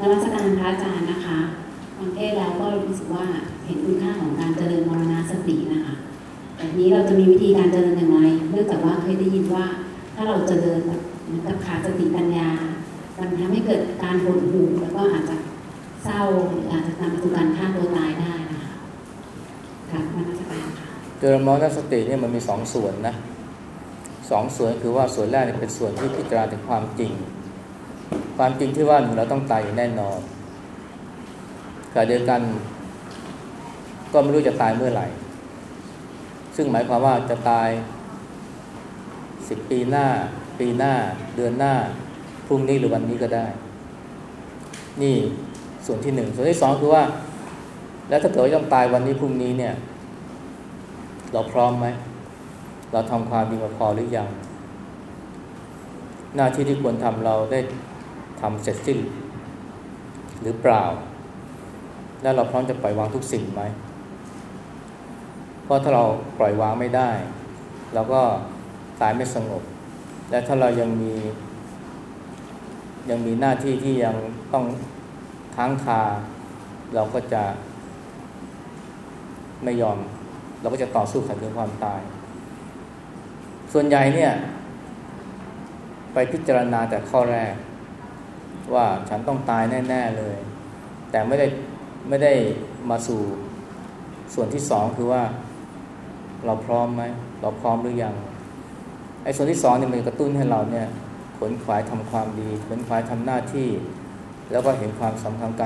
นวัตการพระอาจารย์นะคะฟังเทศแล้วก็รู้สึกว่าเห็นคุณค่าของการเจริญมรณาสตินะคะแต่นี้เราจะมีวิธีการเจริญอย่างไร เนื่องจากว่าเคยได้ยินว่า ถ้าเราเจริญแบบเหมือนกับขาดสติปัญญามันทำให้เกิดการหดหู่แล้วก็อาจจะเศร้าหรืออาจจะนำไปสู่การฆ่าตัวตายได้นะคะค่ะนมัสการค่ะเจริญมรณาสติเนี่ยมันมีสองส่วนนะสองส่วนคือว่าส่วนแรกเนี่ยเป็นส่วนที่พิจารณาถึงความจริง ความจริงที่ว่าหนึ่งเราต้องตายอย่างแน่นอนขณะเดียวกัน ก็ไม่รู้จะตายเมื่อไหร่ ซึ่งหมายความว่าจะตายสิบปีหน้า ปีหน้า เดือนหน้า พรุ่งนี้หรือวันนี้ก็ได้ นี่ส่วนที่หนึ่ง ส่วนที่สองคือว่า แล้วถ้าเกิดว่าต้องตายวันนี้พรุ่งนี้เนี่ย เราพร้อมไหม เราทำความดีมาพอหรือยัง หน้าที่ที่ควรทำเราได้ ทำเสร็จสิ้น หรือเปล่า แล้วเราพร้อมจะปล่อยวางทุกสิ่งไหมเพราะถ้าเราปล่อยวางไม่ได้เราก็ตายไม่สงบ และถ้าเรายังมี ยังมีหน้าที่ที่ยังต้องค้างคา เราก็จะไม่ยอม เราก็จะต่อสู้ขัดขืนความตาย ส่วนใหญ่เนี่ย ไปพิจารณาแต่ข้อแรก ว่าฉันต้องตายแน่ ๆเลย แต่ไม่ได้ไม่ได้มาสู่ส่วนที่สองคือว่าเราพร้อมไหมเราพร้อมหรือยังไอ้ส่วนที่สองเนี่ยมันกระตุ้นให้เราเนี่ยขนขวายทำความดีขนขวายทำหน้าที่ แล้วก็เห็นความสำคัญการ